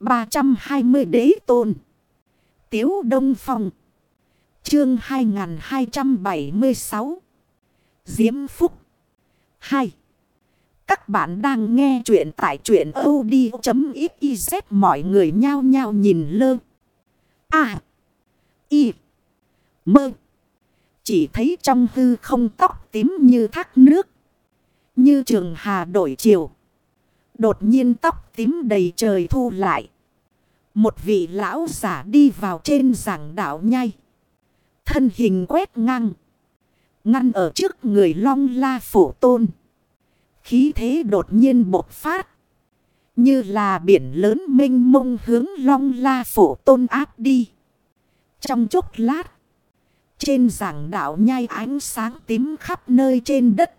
320 đế tôn. Tiếu Đông Phong. Chương 2276. Diễm Phúc. 2. Các bạn đang nghe chuyện tại chuyện od.xyz mọi người nhao nhao nhìn lơ. À. Y. Mơ. Chỉ thấy trong hư không tóc tím như thác nước. Như trường hà đổi chiều. Đột nhiên tóc tím đầy trời thu lại. Một vị lão giả đi vào trên giảng đảo nhai. Thân hình quét ngang. Ngăn ở trước người long la phổ tôn. Khí thế đột nhiên bộc phát. Như là biển lớn mênh mông hướng long la phổ tôn áp đi. Trong chốc lát. Trên giảng đạo nhai ánh sáng tím khắp nơi trên đất.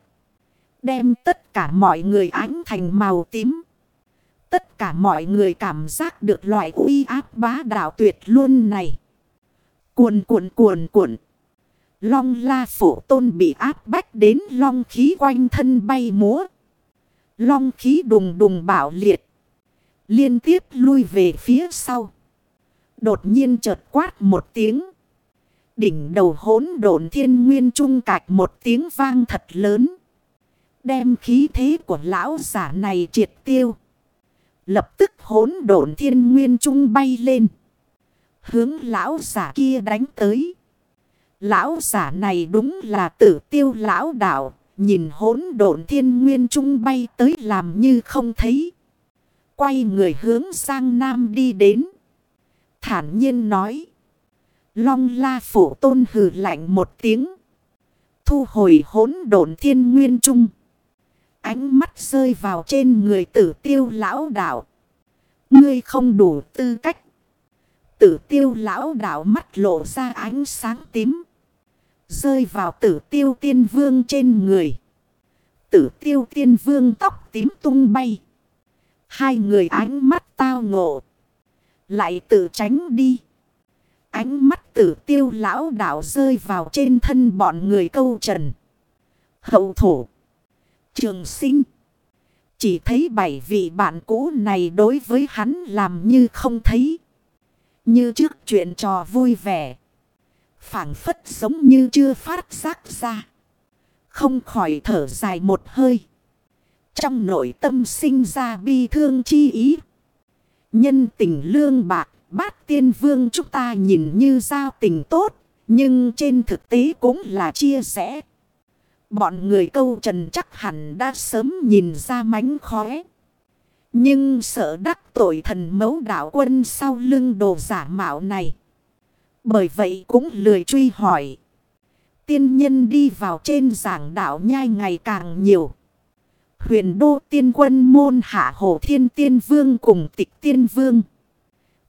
Đem tất cả mọi người ánh thành màu tím. Tất cả mọi người cảm giác được loại uy áp bá đạo tuyệt luôn này. Cuồn, cuộn cuồn cuộn. Long la phổ tôn bị áp bách đến long khí quanh thân bay múa. Long khí đùng đùng bảo liệt. Liên tiếp lui về phía sau. Đột nhiên chợt quát một tiếng. Đỉnh đầu hốn độn thiên nguyên trung cạch một tiếng vang thật lớn. Đem khí thế của lão giả này triệt tiêu. Lập tức hốn độn thiên nguyên trung bay lên. Hướng lão giả kia đánh tới. Lão giả này đúng là tử tiêu lão đạo. Nhìn hốn độn thiên nguyên trung bay tới làm như không thấy. Quay người hướng sang nam đi đến. Thản nhiên nói. Long la phủ tôn hừ lạnh một tiếng. Thu hồi hốn độn thiên nguyên trung. Ánh mắt rơi vào trên người tử tiêu lão đạo. Ngươi không đủ tư cách. Tử tiêu lão đạo mắt lộ ra ánh sáng tím. Rơi vào tử tiêu tiên vương trên người. Tử tiêu tiên vương tóc tím tung bay. Hai người ánh mắt tao ngộ. Lại tự tránh đi. Ánh mắt tử tiêu lão đạo rơi vào trên thân bọn người câu trần. Hậu thổ. Trường sinh. Chỉ thấy bảy vị bạn cũ này đối với hắn làm như không thấy. Như trước chuyện trò vui vẻ. phảng phất giống như chưa phát giác ra. Không khỏi thở dài một hơi. Trong nội tâm sinh ra bi thương chi ý. Nhân tình lương bạc, bát tiên vương chúng ta nhìn như giao tình tốt. Nhưng trên thực tế cũng là chia sẻ. Bọn người câu trần chắc hẳn đã sớm nhìn ra mánh khóe. Nhưng sợ đắc tội thần mấu đạo quân sau lưng đồ giả mạo này. Bởi vậy cũng lười truy hỏi. Tiên nhân đi vào trên giảng đạo nhai ngày càng nhiều. Huyền đô tiên quân môn hạ hồ thiên tiên vương cùng tịch tiên vương.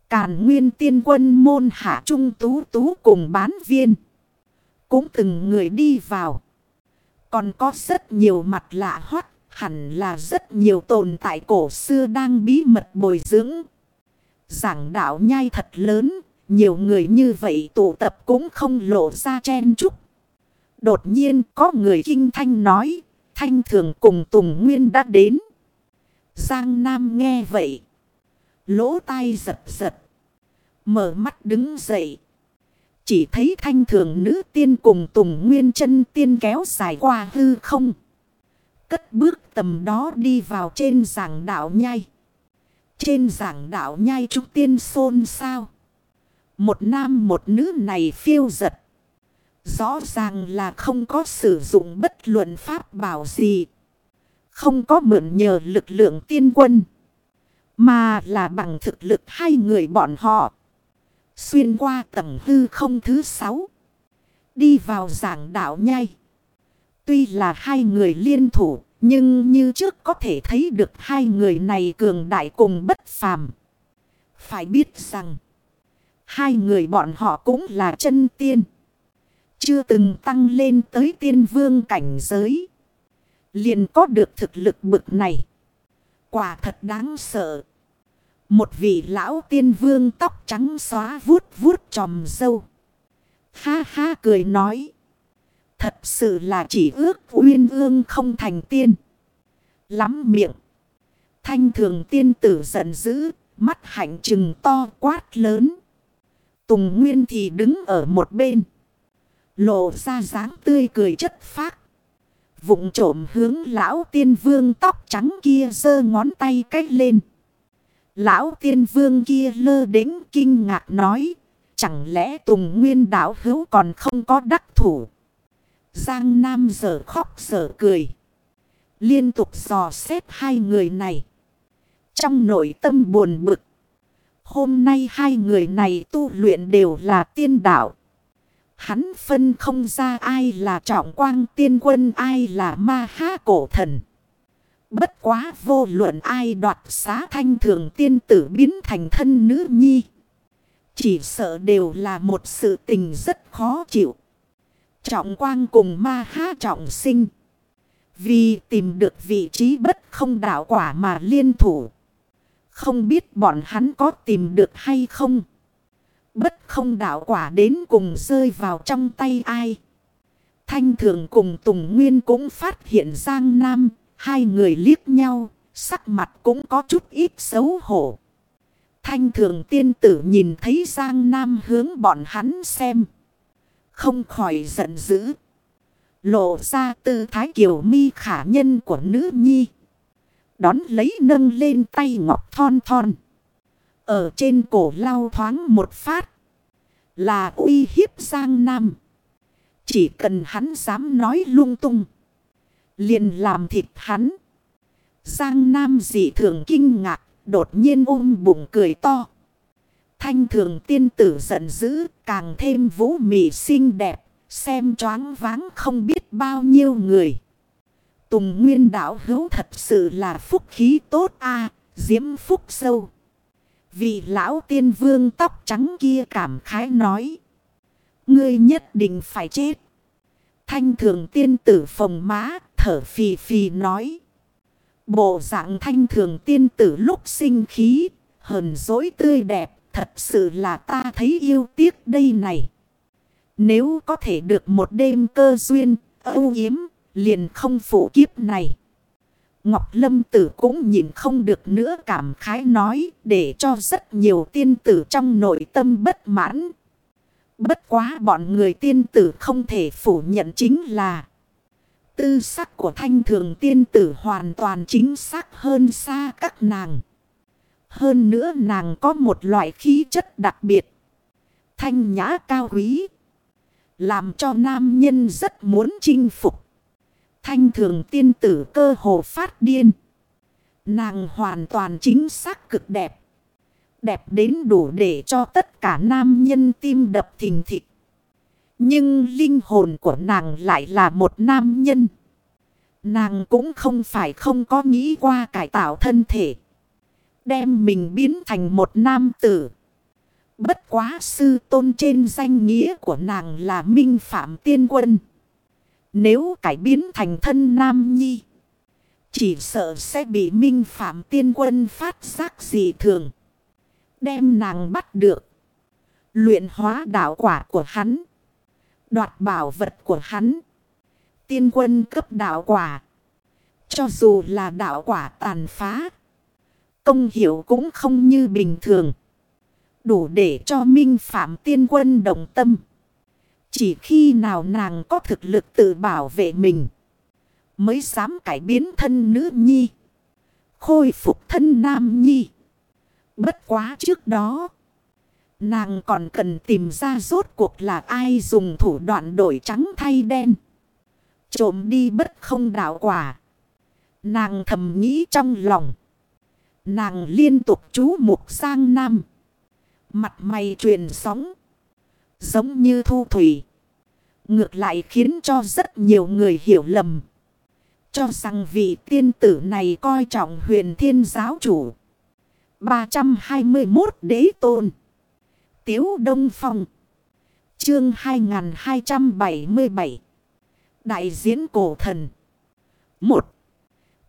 Càn nguyên tiên quân môn hạ trung tú tú cùng bán viên. Cũng từng người đi vào. Còn có rất nhiều mặt lạ hoắt, hẳn là rất nhiều tồn tại cổ xưa đang bí mật bồi dưỡng. Giảng đạo nhai thật lớn, nhiều người như vậy tụ tập cũng không lộ ra chen chúc. Đột nhiên có người kinh thanh nói, thanh thường cùng Tùng Nguyên đã đến. Giang Nam nghe vậy. Lỗ tai giật giật. Mở mắt đứng dậy. Chỉ thấy thanh thường nữ tiên cùng Tùng Nguyên chân tiên kéo dài qua hư không. Cất bước tầm đó đi vào trên giảng đạo nhai. Trên giảng đạo nhai trúc tiên xôn sao. Một nam một nữ này phiêu giật. Rõ ràng là không có sử dụng bất luận pháp bảo gì. Không có mượn nhờ lực lượng tiên quân. Mà là bằng thực lực hai người bọn họ. Xuyên qua tầng hư không thứ sáu. Đi vào giảng đạo nhai. Tuy là hai người liên thủ. Nhưng như trước có thể thấy được hai người này cường đại cùng bất phàm. Phải biết rằng. Hai người bọn họ cũng là chân tiên. Chưa từng tăng lên tới tiên vương cảnh giới. Liền có được thực lực bực này. Quả thật đáng sợ. Một vị lão tiên vương tóc trắng xóa vuốt vuốt tròm dâu. Ha ha cười nói. Thật sự là chỉ ước uyên ương không thành tiên. Lắm miệng. Thanh thường tiên tử giận dữ. mắt hạnh trừng to quát lớn. Tùng Nguyên thì đứng ở một bên. Lộ ra dáng tươi cười chất phác. Vụng trộm hướng lão tiên vương tóc trắng kia giơ ngón tay cách lên. Lão tiên vương kia lơ đến kinh ngạc nói. Chẳng lẽ Tùng Nguyên đảo hữu còn không có đắc thủ. Giang Nam giờ khóc giờ cười. Liên tục dò xét hai người này. Trong nội tâm buồn bực. Hôm nay hai người này tu luyện đều là tiên đạo. Hắn phân không ra ai là trọng quang tiên quân, ai là ma ha cổ thần. Bất quá vô luận ai đoạt xá thanh thường tiên tử biến thành thân nữ nhi. Chỉ sợ đều là một sự tình rất khó chịu. Trọng quang cùng ma ha trọng sinh. Vì tìm được vị trí bất không đảo quả mà liên thủ. Không biết bọn hắn có tìm được hay không. Bất không đảo quả đến cùng rơi vào trong tay ai. Thanh thường cùng Tùng Nguyên cũng phát hiện Giang Nam. Hai người liếc nhau. Sắc mặt cũng có chút ít xấu hổ. Thanh thường tiên tử nhìn thấy Giang Nam hướng bọn hắn xem. Không khỏi giận dữ. Lộ ra tư thái kiều mi khả nhân của nữ nhi. Đón lấy nâng lên tay ngọc thon thon. Ở trên cổ lau thoáng một phát. Là uy hiếp Giang Nam. Chỉ cần hắn dám nói lung tung. Liền làm thịt hắn. Giang Nam dị thường kinh ngạc. Đột nhiên ôm bụng cười to. Thanh thường tiên tử giận dữ. Càng thêm vũ mị xinh đẹp. Xem choáng váng không biết bao nhiêu người. Tùng Nguyên đảo hữu thật sự là phúc khí tốt a, diễm phúc sâu. Vị lão tiên vương tóc trắng kia cảm khái nói. Ngươi nhất định phải chết. Thanh thường tiên tử phồng má, thở phì phì nói. Bộ dạng thanh thường tiên tử lúc sinh khí, hờn dỗi tươi đẹp, thật sự là ta thấy yêu tiếc đây này. Nếu có thể được một đêm cơ duyên, âu yếm, liền không phụ kiếp này. Ngọc Lâm Tử cũng nhìn không được nữa cảm khái nói để cho rất nhiều tiên tử trong nội tâm bất mãn. Bất quá bọn người tiên tử không thể phủ nhận chính là tư sắc của thanh thường tiên tử hoàn toàn chính xác hơn xa các nàng. Hơn nữa nàng có một loại khí chất đặc biệt. Thanh nhã cao quý. Làm cho nam nhân rất muốn chinh phục. Thanh thường tiên tử cơ hồ phát điên. Nàng hoàn toàn chính xác cực đẹp. Đẹp đến đủ để cho tất cả nam nhân tim đập thình thịch. Nhưng linh hồn của nàng lại là một nam nhân. Nàng cũng không phải không có nghĩ qua cải tạo thân thể. Đem mình biến thành một nam tử. Bất quá sư tôn trên danh nghĩa của nàng là Minh Phạm Tiên Quân. Nếu cải biến thành thân nam nhi. Chỉ sợ sẽ bị Minh Phạm Tiên Quân phát giác dị thường. Đem nàng bắt được. Luyện hóa đạo quả của hắn. Đoạt bảo vật của hắn. Tiên quân cấp đạo quả. Cho dù là đạo quả tàn phá. Công hiệu cũng không như bình thường. Đủ để cho minh phạm tiên quân đồng tâm. Chỉ khi nào nàng có thực lực tự bảo vệ mình. Mới dám cải biến thân nữ nhi. Khôi phục thân nam nhi. Bất quá trước đó. Nàng còn cần tìm ra rốt cuộc là ai dùng thủ đoạn đổi trắng thay đen. Trộm đi bất không đảo quả. Nàng thầm nghĩ trong lòng. Nàng liên tục chú mục sang nam. Mặt mày truyền sóng. Giống như thu thủy. Ngược lại khiến cho rất nhiều người hiểu lầm. Cho rằng vị tiên tử này coi trọng huyền thiên giáo chủ. 321 đế tôn. Tiếu Đông Phong. Chương 2277. Đại diễn cổ thần. 1.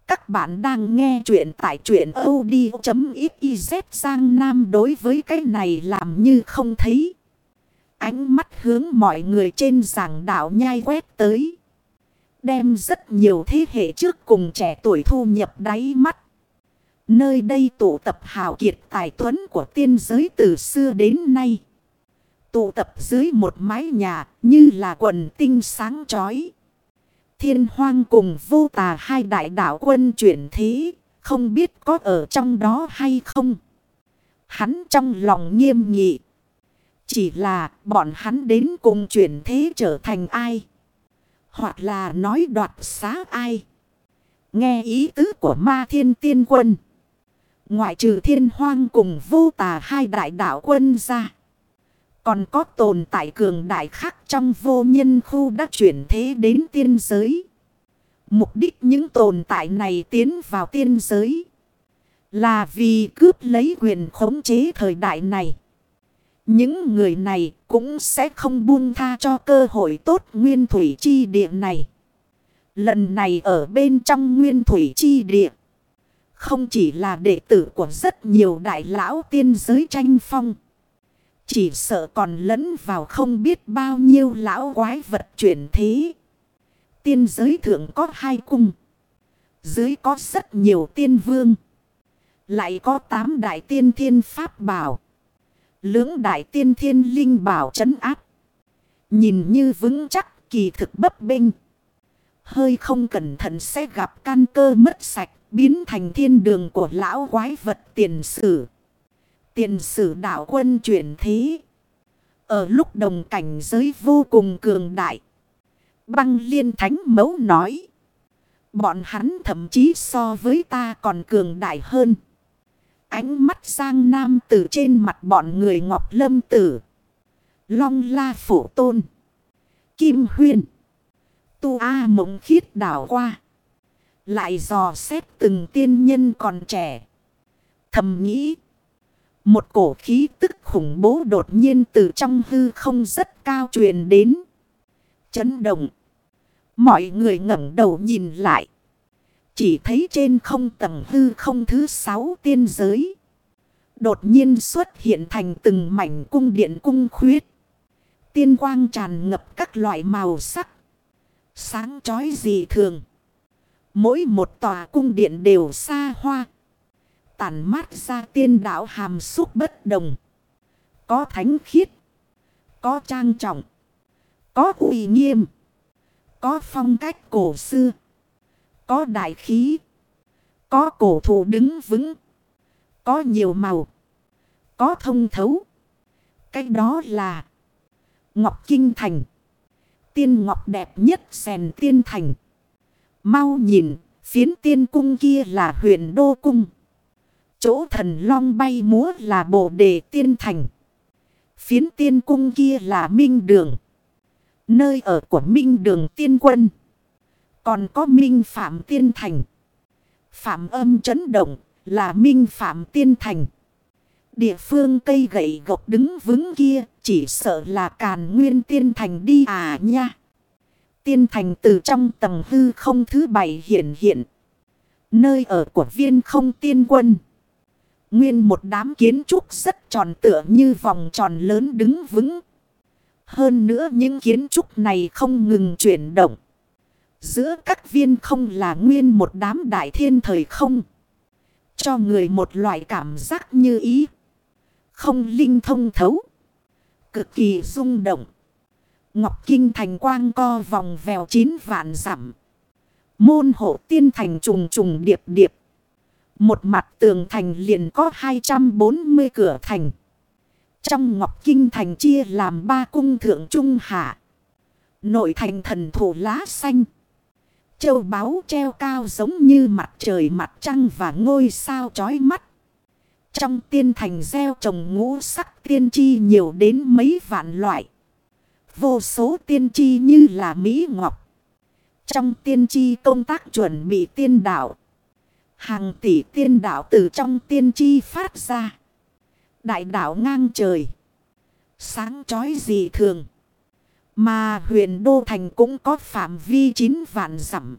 Các bạn đang nghe chuyện tại chuyện od.xyz sang nam đối với cái này làm như không thấy. Ánh mắt hướng mọi người trên giảng đạo nhai quét tới. Đem rất nhiều thế hệ trước cùng trẻ tuổi thu nhập đáy mắt. Nơi đây tụ tập hào kiệt tài tuấn của tiên giới từ xưa đến nay. Tụ tập dưới một mái nhà như là quần tinh sáng chói. Thiên hoang cùng vô tà hai đại đạo quân chuyển thế. Không biết có ở trong đó hay không. Hắn trong lòng nghiêm nghị. Chỉ là bọn hắn đến cùng chuyển thế trở thành ai. Hoặc là nói đoạt xá ai. Nghe ý tứ của ma thiên tiên quân. Ngoại trừ thiên hoang cùng vô tà hai đại đạo quân ra. Còn có tồn tại cường đại khác trong vô nhân khu đã chuyển thế đến tiên giới. Mục đích những tồn tại này tiến vào tiên giới. Là vì cướp lấy quyền khống chế thời đại này. Những người này cũng sẽ không buông tha cho cơ hội tốt nguyên thủy chi địa này. Lần này ở bên trong nguyên thủy chi địa. Không chỉ là đệ tử của rất nhiều đại lão tiên giới tranh phong. Chỉ sợ còn lẫn vào không biết bao nhiêu lão quái vật chuyển thế. Tiên giới thượng có hai cung. Dưới có rất nhiều tiên vương. Lại có tám đại tiên thiên pháp bảo. Lưỡng đại tiên thiên linh bảo trấn áp. Nhìn như vững chắc, kỳ thực bấp bênh. Hơi không cẩn thận sẽ gặp căn cơ mất sạch. Biến thành thiên đường của lão quái vật tiền sử. Tiền sử đạo quân chuyển thế. Ở lúc đồng cảnh giới vô cùng cường đại. Băng liên thánh mấu nói. Bọn hắn thậm chí so với ta còn cường đại hơn. Ánh mắt sang nam tử trên mặt bọn người ngọc lâm tử. Long la phổ tôn. Kim huyền. Tu A mộng khiết đảo qua. Lại dò xét từng tiên nhân còn trẻ. Thầm nghĩ. Một cổ khí tức khủng bố đột nhiên từ trong hư không rất cao truyền đến. Chấn động. Mọi người ngẩng đầu nhìn lại. Chỉ thấy trên không tầng hư không thứ sáu tiên giới. Đột nhiên xuất hiện thành từng mảnh cung điện cung khuyết. Tiên quang tràn ngập các loại màu sắc. Sáng chói dị thường. Mỗi một tòa cung điện đều xa hoa. Tản mát ra tiên đạo hàm xúc bất đồng. Có thánh khiết. Có trang trọng. Có uy nghiêm. Có phong cách cổ xưa. Có đại khí. Có cổ thụ đứng vững. Có nhiều màu. Có thông thấu. Cái đó là Ngọc Kinh Thành. Tiên Ngọc đẹp nhất, sèn tiên thành. Mau nhìn, phiến tiên cung kia là huyện Đô Cung. Chỗ thần long bay múa là bộ đề tiên thành. Phiến tiên cung kia là Minh Đường. Nơi ở của Minh Đường tiên quân. Còn có Minh Phạm tiên thành. Phạm âm chấn động là Minh Phạm tiên thành. Địa phương cây gậy gộc đứng vững kia chỉ sợ là càn nguyên tiên thành đi à nha. Tiên thành từ trong tầng hư không thứ bảy hiện hiện. Nơi ở của viên không tiên quân. Nguyên một đám kiến trúc rất tròn tựa như vòng tròn lớn đứng vững. Hơn nữa những kiến trúc này không ngừng chuyển động. Giữa các viên không là nguyên một đám đại thiên thời không. Cho người một loại cảm giác như ý. Không linh thông thấu. Cực kỳ rung động. Ngọc Kinh thành quang co vòng vèo chín vạn dặm Môn hộ tiên thành trùng trùng điệp điệp. Một mặt tường thành liền có 240 cửa thành. Trong Ngọc Kinh thành chia làm ba cung thượng trung hạ. Nội thành thần thủ lá xanh. Châu báu treo cao giống như mặt trời mặt trăng và ngôi sao chói mắt. Trong tiên thành gieo trồng ngũ sắc tiên chi nhiều đến mấy vạn loại. Vô số tiên tri như là Mỹ Ngọc. Trong tiên tri công tác chuẩn bị tiên đạo. Hàng tỷ tiên đạo từ trong tiên tri phát ra. Đại đạo ngang trời. Sáng chói dị thường. Mà huyện Đô Thành cũng có phạm vi chín vạn dặm.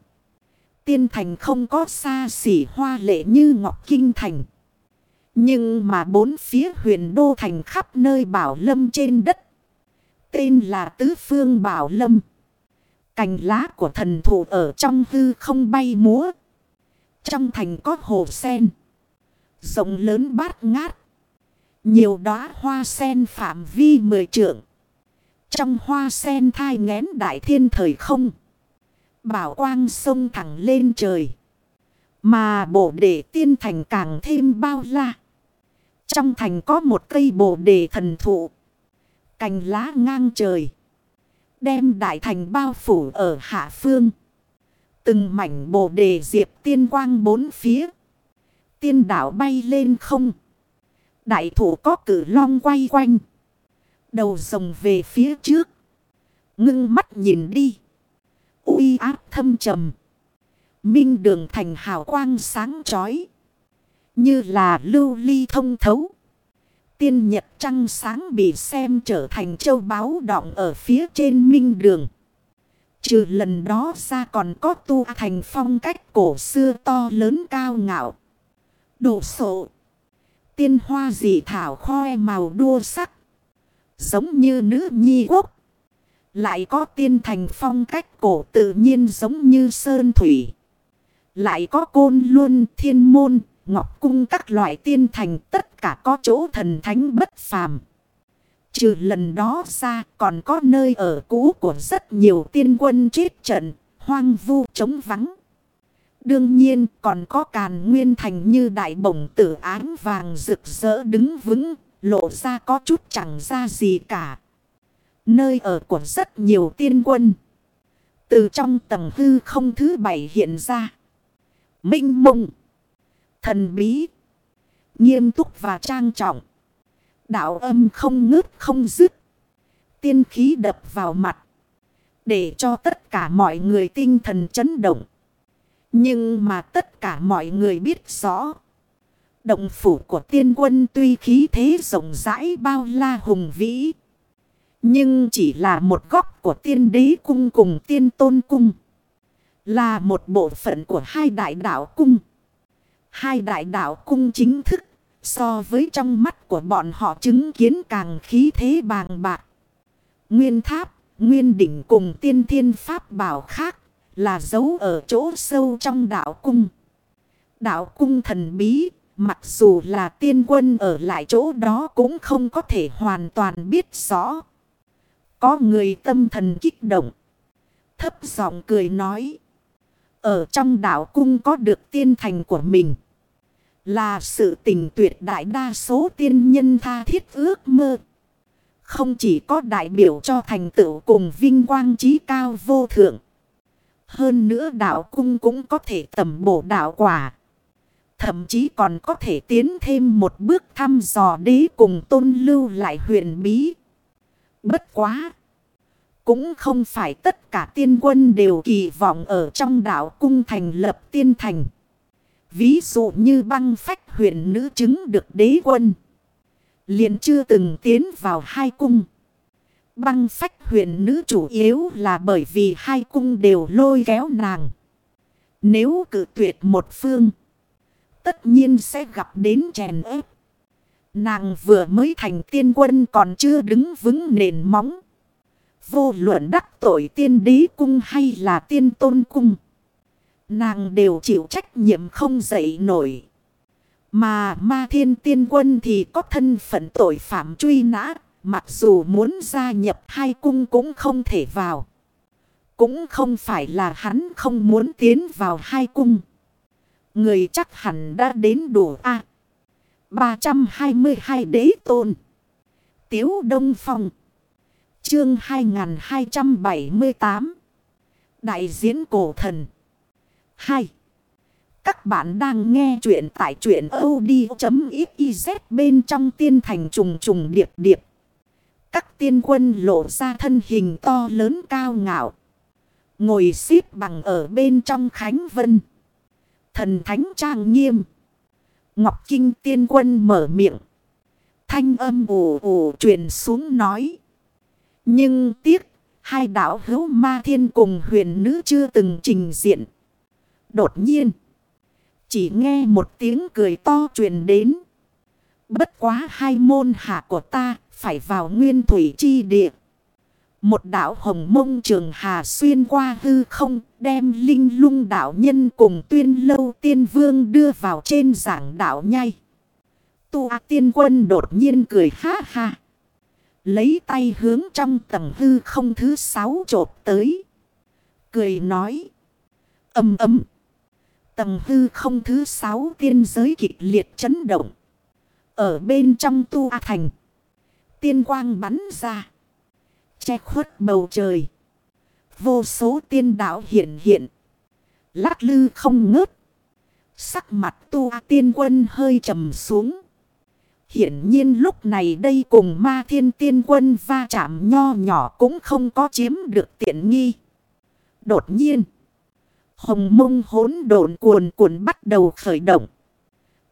Tiên thành không có xa xỉ hoa lệ như Ngọc Kinh Thành. Nhưng mà bốn phía huyện Đô Thành khắp nơi bảo lâm trên đất Tên là Tứ Phương Bảo Lâm. Cành lá của thần thụ ở trong hư không bay múa. Trong thành có hồ sen. Rộng lớn bát ngát. Nhiều đóa hoa sen phạm vi mười trượng. Trong hoa sen thai ngén đại thiên thời không. Bảo quang sông thẳng lên trời. Mà bồ đề tiên thành càng thêm bao la. Trong thành có một cây bồ đề thần thụ. Cành lá ngang trời. Đem đại thành bao phủ ở hạ phương. Từng mảnh bồ đề diệp tiên quang bốn phía. Tiên đảo bay lên không. Đại thủ có cử long quay quanh. Đầu rồng về phía trước. Ngưng mắt nhìn đi. uy áp thâm trầm. Minh đường thành hào quang sáng chói. Như là lưu ly thông thấu. Tiên nhật trăng sáng bị xem trở thành châu báu đọng ở phía trên minh đường. Trừ lần đó ra còn có tu thành phong cách cổ xưa to lớn cao ngạo. đổ sộ. Tiên hoa dị thảo khoe màu đua sắc. Giống như nữ nhi quốc. Lại có tiên thành phong cách cổ tự nhiên giống như sơn thủy. Lại có côn luân thiên môn, ngọc cung các loại tiên thành tất cả có chỗ thần thánh bất phàm. Trừ lần đó ra còn có nơi ở cũ của rất nhiều tiên quân chết trận, hoang vu trống vắng. Đương nhiên còn có càn nguyên thành như đại bổng tử áng vàng rực rỡ đứng vững, lộ ra có chút chẳng ra gì cả. Nơi ở của rất nhiều tiên quân. Từ trong tầng hư không thứ bảy hiện ra. Minh mông. Thần bí. Nghiêm túc và trang trọng. Đạo âm không ngớt không dứt. Tiên khí đập vào mặt. Để cho tất cả mọi người tinh thần chấn động. Nhưng mà tất cả mọi người biết rõ. Động phủ của tiên quân tuy khí thế rộng rãi bao la hùng vĩ. Nhưng chỉ là một góc của tiên đế cung cùng tiên tôn cung. Là một bộ phận của hai đại đạo cung. Hai đại đạo cung chính thức so với trong mắt của bọn họ chứng kiến càng khí thế bàng bạc. Nguyên tháp, nguyên đỉnh cùng tiên thiên pháp bảo khác là giấu ở chỗ sâu trong đạo cung. Đạo cung thần bí, mặc dù là tiên quân ở lại chỗ đó cũng không có thể hoàn toàn biết rõ. Có người tâm thần kích động. Thấp giọng cười nói. Ở trong đạo cung có được tiên thành của mình. Là sự tình tuyệt đại đa số tiên nhân tha thiết ước mơ. Không chỉ có đại biểu cho thành tựu cùng vinh quang trí cao vô thượng. Hơn nữa đạo cung cũng có thể tầm bổ đạo quả. Thậm chí còn có thể tiến thêm một bước thăm dò đế cùng tôn lưu lại huyền bí. Bất quá! Cũng không phải tất cả tiên quân đều kỳ vọng ở trong đạo cung thành lập tiên thành. Ví dụ như băng phách huyền nữ chứng được đế quân. liền chưa từng tiến vào hai cung. Băng phách huyền nữ chủ yếu là bởi vì hai cung đều lôi kéo nàng. Nếu cử tuyệt một phương. Tất nhiên sẽ gặp đến chèn ép. Nàng vừa mới thành tiên quân còn chưa đứng vững nền móng. Vô luận đắc tội tiên đế cung hay là tiên tôn cung. Nàng đều chịu trách nhiệm không dậy nổi. Mà ma thiên tiên quân thì có thân phận tội phạm truy nã. Mặc dù muốn gia nhập hai cung cũng không thể vào. Cũng không phải là hắn không muốn tiến vào hai cung. Người chắc hẳn đã đến đủ A. À, 322 đế tôn. Tiếu Đông Phong. Chương 2278 Đại diễn cổ thần 2. Các bạn đang nghe chuyện tại chuyện od.xyz bên trong tiên thành trùng trùng điệp điệp. Các tiên quân lộ ra thân hình to lớn cao ngạo. Ngồi xếp bằng ở bên trong khánh vân. Thần thánh trang nghiêm. Ngọc Kinh tiên quân mở miệng. Thanh âm ồ ồ truyền xuống nói. Nhưng tiếc, hai đạo hữu ma thiên cùng huyền nữ chưa từng trình diện. Đột nhiên, chỉ nghe một tiếng cười to truyền đến. Bất quá hai môn hạ của ta phải vào nguyên thủy chi địa. Một đạo hồng mông trường hà xuyên qua hư không đem linh lung đạo nhân cùng tuyên lâu tiên vương đưa vào trên giảng đạo nhai. Tu A tiên quân đột nhiên cười ha ha. Lấy tay hướng trong tầng hư không thứ sáu trộp tới. Cười nói. Âm ấm. Tầng hư không thứ sáu tiên giới kịch liệt chấn động. Ở bên trong tu A thành. Tiên quang bắn ra. Che khuất bầu trời. Vô số tiên đạo hiện hiện. Lắc lư không ngớt. Sắc mặt tu A tiên quân hơi trầm xuống. Hiển nhiên lúc này đây cùng ma thiên tiên quân va chạm nho nhỏ cũng không có chiếm được tiện nghi. Đột nhiên. Hồng mông hốn độn cuồn cuộn bắt đầu khởi động.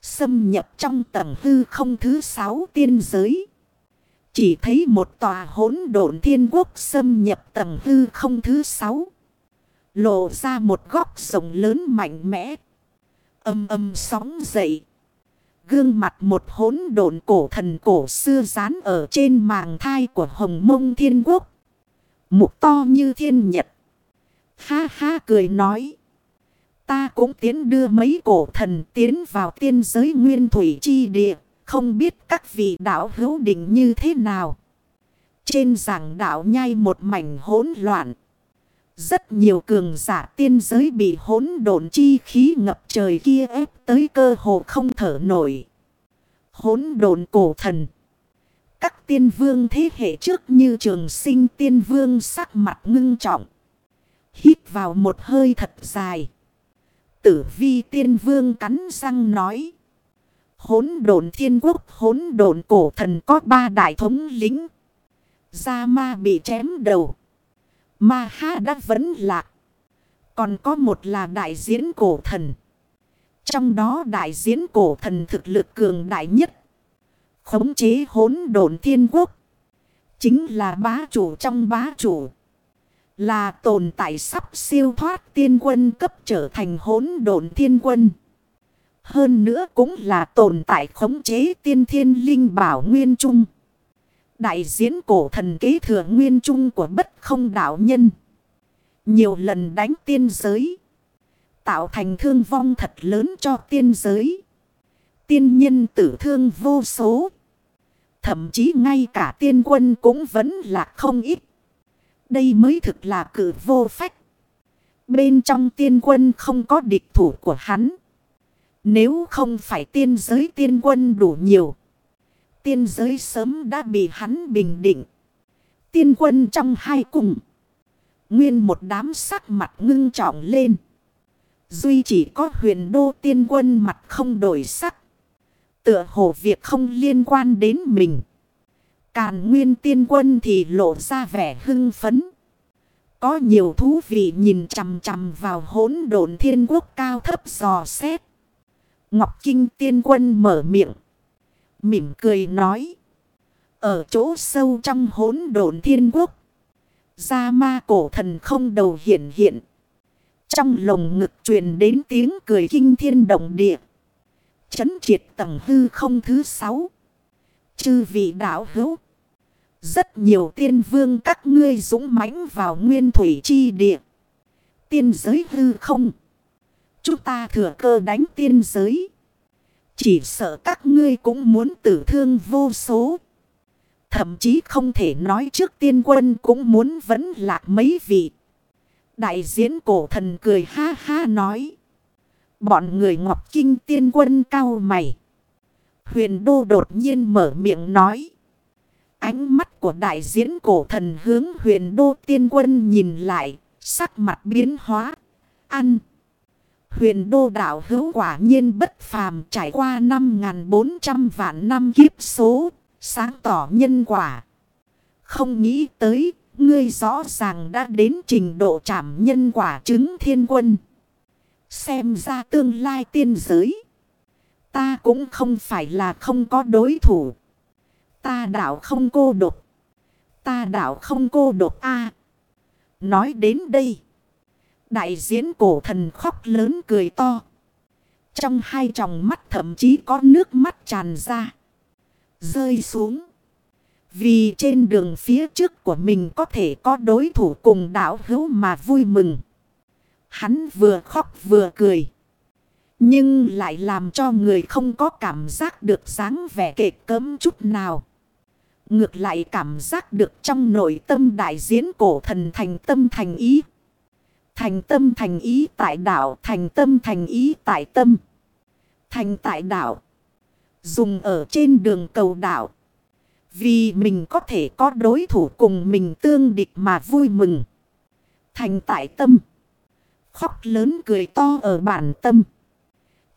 Xâm nhập trong tầng hư không thứ sáu tiên giới. Chỉ thấy một tòa hốn độn thiên quốc xâm nhập tầng hư không thứ sáu. Lộ ra một góc rộng lớn mạnh mẽ. Âm âm sóng dậy. Gương mặt một hốn độn cổ thần cổ xưa dán ở trên màng thai của hồng mông thiên quốc. Mục to như thiên nhật. Ha ha cười nói. Ta cũng tiến đưa mấy cổ thần tiến vào tiên giới nguyên thủy chi địa. Không biết các vị đạo hữu định như thế nào. Trên giảng đạo nhai một mảnh hỗn loạn. Rất nhiều cường giả tiên giới bị hỗn độn chi khí ngập trời kia ép tới cơ hồ không thở nổi. Hỗn độn cổ thần. Các tiên vương thế hệ trước như trường sinh tiên vương sắc mặt ngưng trọng. Hít vào một hơi thật dài. Tử vi tiên vương cắn răng nói. Hốn đồn thiên quốc, hốn đồn cổ thần có ba đại thống lính. Gia ma bị chém đầu. Ma ha đã vấn lạc. Còn có một là đại diễn cổ thần. Trong đó đại diễn cổ thần thực lực cường đại nhất. Khống chế hốn đồn thiên quốc. Chính là bá chủ trong bá chủ. Là tồn tại sắp siêu thoát tiên quân cấp trở thành hốn độn thiên quân. Hơn nữa cũng là tồn tại khống chế tiên thiên linh bảo nguyên trung. Đại diễn cổ thần kế thừa nguyên trung của bất không đạo nhân. Nhiều lần đánh tiên giới. Tạo thành thương vong thật lớn cho tiên giới. Tiên nhân tử thương vô số. Thậm chí ngay cả tiên quân cũng vẫn là không ít. Đây mới thực là cử vô phách. Bên trong tiên quân không có địch thủ của hắn. Nếu không phải tiên giới tiên quân đủ nhiều. Tiên giới sớm đã bị hắn bình định. Tiên quân trong hai cùng. Nguyên một đám sắc mặt ngưng trọng lên. Duy chỉ có huyền đô tiên quân mặt không đổi sắc. Tựa hồ việc không liên quan đến mình. Càn nguyên tiên quân thì lộ ra vẻ hưng phấn. Có nhiều thú vị nhìn chằm chằm vào hỗn độn thiên quốc cao thấp dò xét. Ngọc Kinh tiên quân mở miệng. Mỉm cười nói. Ở chỗ sâu trong hỗn độn thiên quốc. Gia ma cổ thần không đầu hiện hiện. Trong lồng ngực truyền đến tiếng cười kinh thiên động địa. Chấn triệt tầng hư không thứ sáu. Chư vị đạo hữu. Rất nhiều tiên vương các ngươi dũng mãnh vào nguyên thủy chi địa. Tiên giới hư không. Chúng ta thừa cơ đánh tiên giới. Chỉ sợ các ngươi cũng muốn tử thương vô số. Thậm chí không thể nói trước tiên quân cũng muốn vẫn lạc mấy vị. Đại diễn cổ thần cười ha ha nói. Bọn người ngọc kinh tiên quân cao mày. Huyền đô đột nhiên mở miệng nói. Ánh mắt của đại diễn cổ thần hướng huyền đô tiên quân nhìn lại. Sắc mặt biến hóa. Ăn. Huyền đô đạo hữu quả nhiên bất phàm trải qua 5.400 vạn năm kiếp số. Sáng tỏ nhân quả. Không nghĩ tới, ngươi rõ ràng đã đến trình độ chạm nhân quả chứng thiên quân. Xem ra tương lai tiên giới. Ta cũng không phải là không có đối thủ. Ta đạo không cô độc. Ta đạo không cô độc a Nói đến đây. Đại diễn cổ thần khóc lớn cười to. Trong hai tròng mắt thậm chí có nước mắt tràn ra. Rơi xuống. Vì trên đường phía trước của mình có thể có đối thủ cùng đảo hữu mà vui mừng. Hắn vừa khóc vừa cười. Nhưng lại làm cho người không có cảm giác được dáng vẻ kệ cấm chút nào. Ngược lại cảm giác được trong nội tâm đại diễn cổ thần thành tâm thành ý. Thành tâm thành ý tại đạo, thành tâm thành ý tại tâm. Thành tại đạo. Dùng ở trên đường cầu đạo. Vì mình có thể có đối thủ cùng mình tương địch mà vui mừng. Thành tại tâm. Khóc lớn cười to ở bản tâm.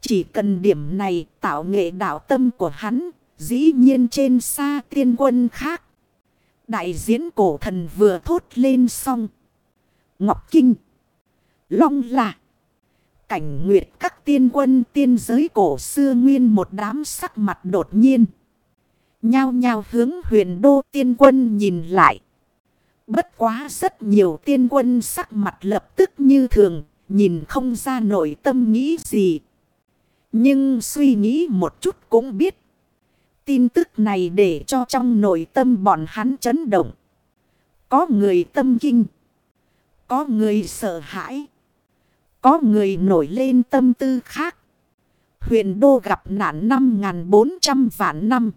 Chỉ cần điểm này tạo nghệ đạo tâm của hắn. Dĩ nhiên trên xa tiên quân khác. Đại diễn cổ thần vừa thốt lên xong. Ngọc Kinh. Long là. Cảnh nguyệt các tiên quân tiên giới cổ xưa nguyên một đám sắc mặt đột nhiên. Nhao nhao hướng huyền đô tiên quân nhìn lại. Bất quá rất nhiều tiên quân sắc mặt lập tức như thường, nhìn không ra nội tâm nghĩ gì. Nhưng suy nghĩ một chút cũng biết. Tin tức này để cho trong nội tâm bọn hắn chấn động. Có người tâm kinh. Có người sợ hãi. Có người nổi lên tâm tư khác. Huyền đô gặp nạn 5.400 vạn năm.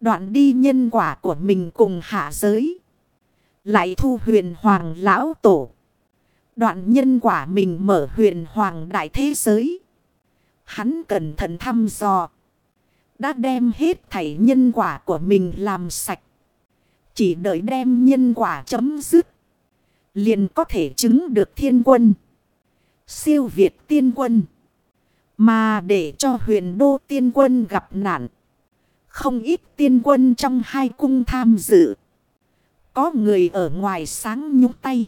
Đoạn đi nhân quả của mình cùng hạ giới. Lại thu huyền hoàng lão tổ. Đoạn nhân quả mình mở huyền hoàng đại thế giới. Hắn cẩn thận thăm dò. Đã đem hết thảy nhân quả của mình làm sạch. Chỉ đợi đem nhân quả chấm dứt. Liền có thể chứng được thiên quân. Siêu Việt tiên quân. Mà để cho huyền đô tiên quân gặp nạn. Không ít tiên quân trong hai cung tham dự. Có người ở ngoài sáng nhúc tay.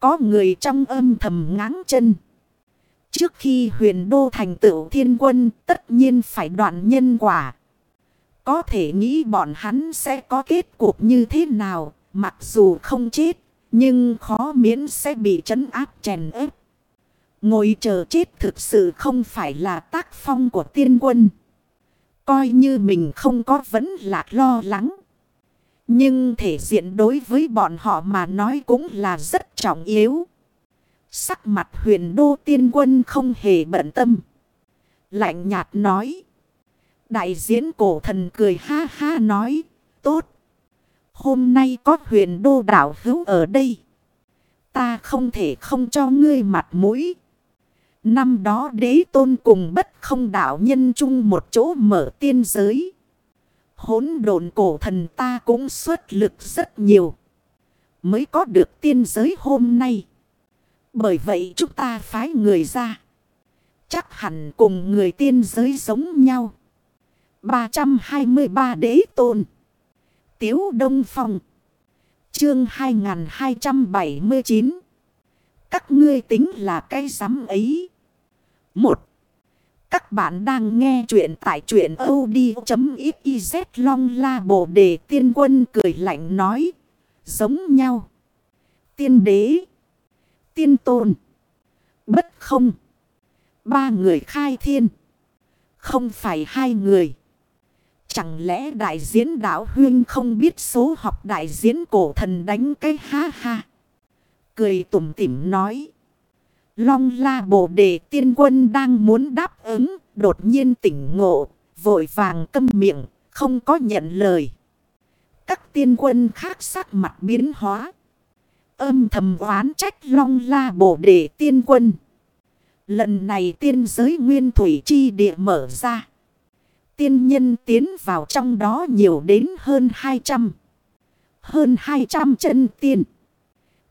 Có người trong âm thầm ngáng chân. Trước khi huyền đô thành tựu thiên quân, tất nhiên phải đoạn nhân quả. Có thể nghĩ bọn hắn sẽ có kết cục như thế nào. Mặc dù không chết. Nhưng khó miễn sẽ bị trấn áp chèn ép. Ngồi chờ chết thực sự không phải là tác phong của tiên quân. Coi như mình không có vấn lạc lo lắng. Nhưng thể diện đối với bọn họ mà nói cũng là rất trọng yếu. Sắc mặt huyền đô tiên quân không hề bận tâm. Lạnh nhạt nói. Đại diễn cổ thần cười ha ha nói. Tốt. Hôm nay có huyền đô đảo hữu ở đây. Ta không thể không cho ngươi mặt mũi. Năm đó đế tôn cùng bất không đạo nhân chung một chỗ mở tiên giới. Hốn đồn cổ thần ta cũng xuất lực rất nhiều. Mới có được tiên giới hôm nay. Bởi vậy chúng ta phái người ra. Chắc hẳn cùng người tiên giới giống nhau. 323 đế tôn. Tiếu Đông Phong. Chương 2279. Các ngươi tính là cái giám ấy. Một. Các bạn đang nghe chuyện tại chuyện od.xyz long la bồ đề tiên quân cười lạnh nói. Giống nhau. Tiên đế. Tiên tôn. Bất không. Ba người khai thiên. Không phải hai người. Chẳng lẽ đại diễn đạo huyên không biết số học đại diễn cổ thần đánh cái ha ha. Cười tủm tỉm nói. Long la bồ đề tiên quân đang muốn đáp ứng, đột nhiên tỉnh ngộ, vội vàng câm miệng, không có nhận lời. Các tiên quân khác sắc mặt biến hóa. Âm thầm oán trách long la bổ đề tiên quân. Lần này tiên giới nguyên thủy chi địa mở ra. Tiên nhân tiến vào trong đó nhiều đến hơn 200. Hơn 200 chân tiên.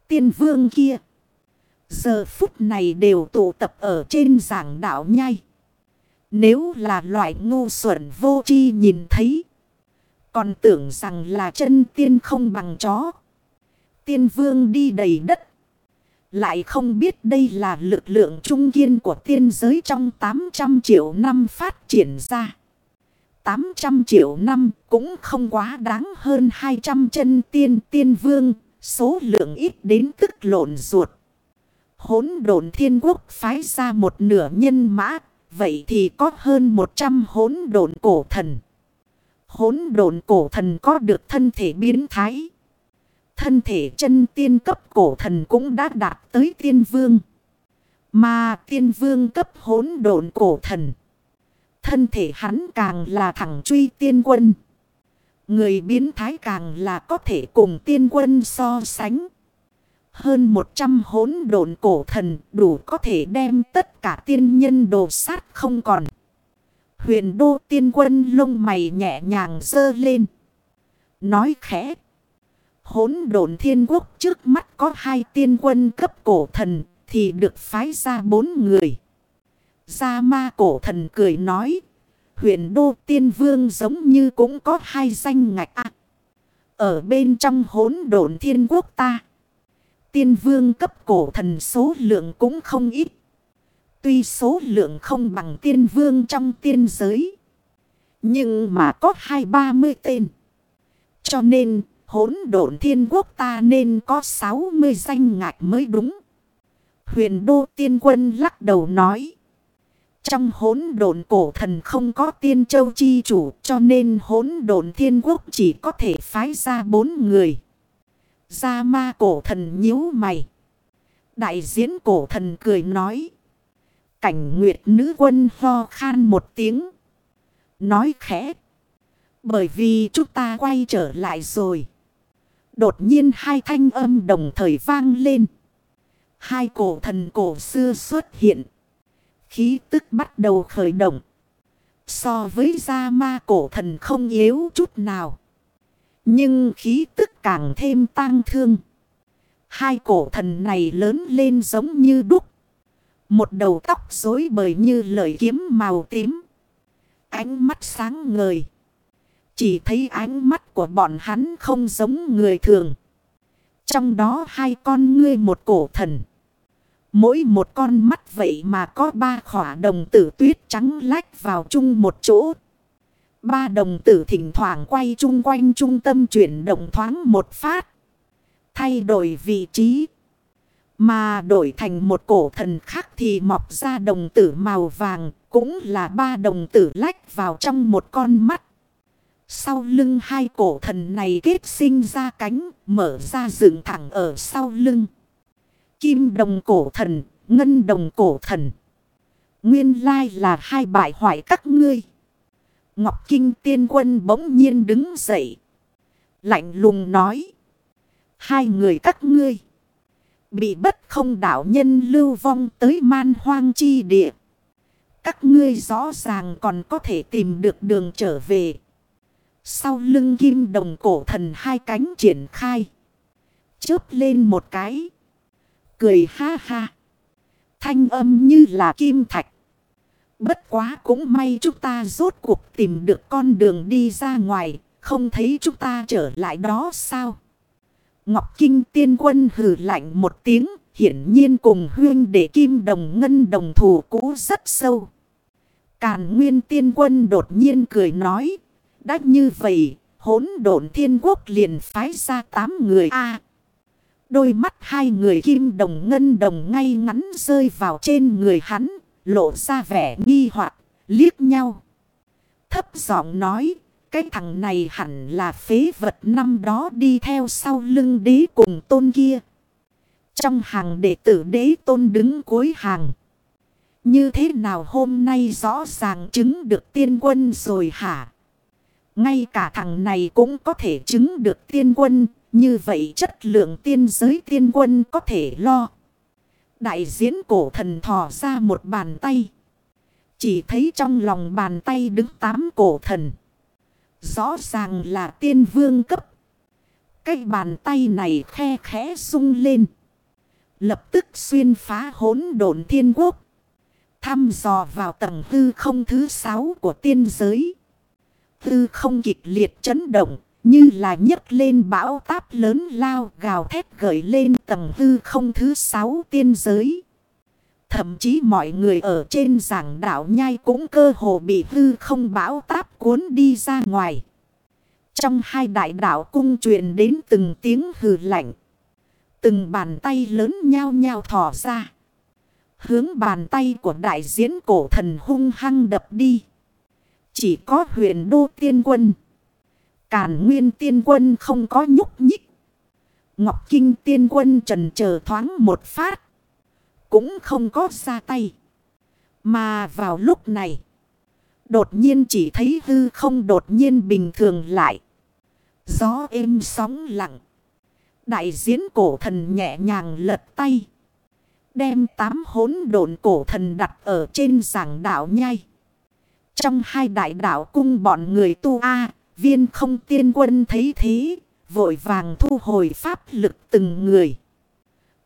Tiên vương kia. Giờ phút này đều tụ tập ở trên giảng đạo nhai. Nếu là loại ngu xuẩn vô chi nhìn thấy. Còn tưởng rằng là chân tiên không bằng chó. Tiên vương đi đầy đất. Lại không biết đây là lực lượng trung kiên của tiên giới trong 800 triệu năm phát triển ra. 800 triệu năm cũng không quá đáng hơn 200 chân tiên tiên vương. Số lượng ít đến tức lộn ruột hỗn độn thiên quốc phái ra một nửa nhân mã, vậy thì có hơn 100 hỗn độn cổ thần. Hỗn độn cổ thần có được thân thể biến thái. Thân thể chân tiên cấp cổ thần cũng đã đạt tới tiên vương. Mà tiên vương cấp hỗn độn cổ thần. Thân thể hắn càng là thẳng truy tiên quân. Người biến thái càng là có thể cùng tiên quân so sánh. Hơn 100 hỗn độn cổ thần đủ có thể đem tất cả tiên nhân đồ sát không còn. Huyền đô tiên quân lông mày nhẹ nhàng dơ lên. Nói khẽ. Hỗn độn thiên quốc trước mắt có hai tiên quân cấp cổ thần thì được phái ra bốn người. Gia ma cổ thần cười nói. Huyền đô tiên vương giống như cũng có hai danh ngạch ạ. ở bên trong hỗn độn thiên quốc ta. Tiên vương cấp cổ thần số lượng cũng không ít. Tuy số lượng không bằng tiên vương trong tiên giới. Nhưng mà có hai ba mươi tên. Cho nên hỗn độn thiên quốc ta nên có sáu mươi danh ngạch mới đúng. Huyền đô tiên quân lắc đầu nói. Trong hỗn độn cổ thần không có tiên châu chi chủ cho nên hỗn độn thiên quốc chỉ có thể phái ra bốn người. Gia ma cổ thần nhíu mày. Đại diễn cổ thần cười nói. Cảnh nguyệt nữ quân ho khan một tiếng. Nói khẽ. Bởi vì chúng ta quay trở lại rồi. Đột nhiên hai thanh âm đồng thời vang lên. Hai cổ thần cổ xưa xuất hiện. Khí tức bắt đầu khởi động. So với gia ma cổ thần không yếu chút nào. Nhưng khí tức càng thêm tang thương. Hai cổ thần này lớn lên giống như đúc. Một đầu tóc rối bời như lời kiếm màu tím. Ánh mắt sáng ngời. Chỉ thấy ánh mắt của bọn hắn không giống người thường. Trong đó hai con ngươi một cổ thần. Mỗi một con mắt vậy mà có ba khỏa đồng tử tuyết trắng lách vào chung một chỗ. Ba đồng tử thỉnh thoảng quay chung quanh trung tâm chuyển động thoáng một phát. Thay đổi vị trí. Mà đổi thành một cổ thần khác thì mọc ra đồng tử màu vàng. Cũng là ba đồng tử lách vào trong một con mắt. Sau lưng hai cổ thần này kết sinh ra cánh, mở ra dựng thẳng ở sau lưng. Kim đồng cổ thần, ngân đồng cổ thần. Nguyên lai là hai bại hoại các ngươi. Ngọc Kinh tiên quân bỗng nhiên đứng dậy. Lạnh lùng nói. Hai người các ngươi. Bị bất không đảo nhân lưu vong tới man hoang chi địa. Các ngươi rõ ràng còn có thể tìm được đường trở về. Sau lưng kim đồng cổ thần hai cánh triển khai. Chớp lên một cái. Cười ha ha. Thanh âm như là kim thạch. Bất quá cũng may chúng ta rốt cuộc tìm được con đường đi ra ngoài. Không thấy chúng ta trở lại đó sao? Ngọc Kinh tiên quân hử lạnh một tiếng. Hiển nhiên cùng huyên để kim đồng ngân đồng thủ cũ rất sâu. Càn nguyên tiên quân đột nhiên cười nói. Đã như vậy, hỗn độn thiên quốc liền phái ra tám người a Đôi mắt hai người kim đồng ngân đồng ngay ngắn rơi vào trên người hắn, lộ ra vẻ nghi hoặc liếc nhau. Thấp giọng nói, cái thằng này hẳn là phế vật năm đó đi theo sau lưng đế cùng tôn kia. Trong hàng đệ tử đế tôn đứng cuối hàng. Như thế nào hôm nay rõ ràng chứng được tiên quân rồi hả? Ngay cả thằng này cũng có thể chứng được tiên quân. Như vậy chất lượng tiên giới tiên quân có thể lo. Đại diễn cổ thần thò ra một bàn tay. Chỉ thấy trong lòng bàn tay đứng tám cổ thần. Rõ ràng là tiên vương cấp. Cái bàn tay này khe khẽ rung lên. Lập tức xuyên phá hỗn độn thiên quốc. Thăm dò vào tầng hư không thứ sáu của tiên giới. Tư không kịch liệt chấn động. Như là nhấc lên bão táp lớn lao gào thét gợi lên tầng hư không thứ sáu tiên giới. Thậm chí mọi người ở trên giảng đảo nhai cũng cơ hồ bị hư không bão táp cuốn đi ra ngoài. Trong hai đại đảo cung truyền đến từng tiếng hừ lạnh. Từng bàn tay lớn nhao nhao thỏ ra. Hướng bàn tay của đại diễn cổ thần hung hăng đập đi. Chỉ có huyền đô tiên quân. Càn nguyên tiên quân không có nhúc nhích. Ngọc Kinh tiên quân trần chờ thoáng một phát. cũng không có ra tay. Mà vào lúc này, đột nhiên chỉ thấy hư không đột nhiên bình thường lại. Gió êm sóng lặng. Đại diễn cổ thần nhẹ nhàng lật tay. Đem tám hốn độn cổ thần đặt ở trên giảng đảo nhai. Trong hai đại đảo cung bọn người tu A, viên không tiên quân thấy thế, vội vàng thu hồi pháp lực từng người.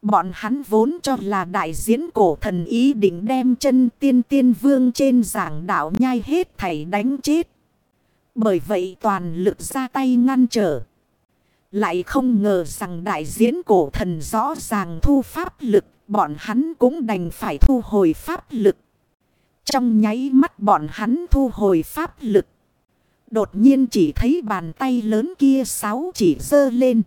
Bọn hắn vốn cho là đại diễn cổ thần ý định đem chân tiên tiên vương trên giảng đảo nhai hết thảy đánh chết. Bởi vậy toàn lực ra tay ngăn trở. Lại không ngờ rằng đại diễn cổ thần rõ ràng thu pháp lực, bọn hắn cũng đành phải thu hồi pháp lực. Trong nháy mắt bọn hắn thu hồi pháp lực. Đột nhiên chỉ thấy bàn tay lớn kia sáu chỉ dơ lên.